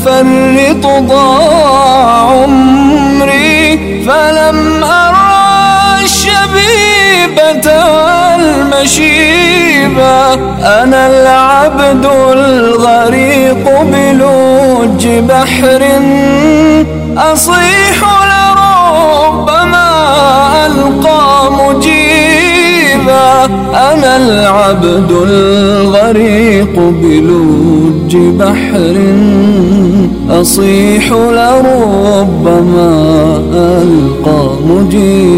يفرط ضاع عمري فلم أرى الشبيبة والمشيبة. أنا العبد الغريق بلوج بحر أصيح لربما ألقى مجيبا. أنا العبد الغريق بلوج بحر أصيح لربما ألقى مجيبا